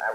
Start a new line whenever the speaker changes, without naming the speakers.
I'm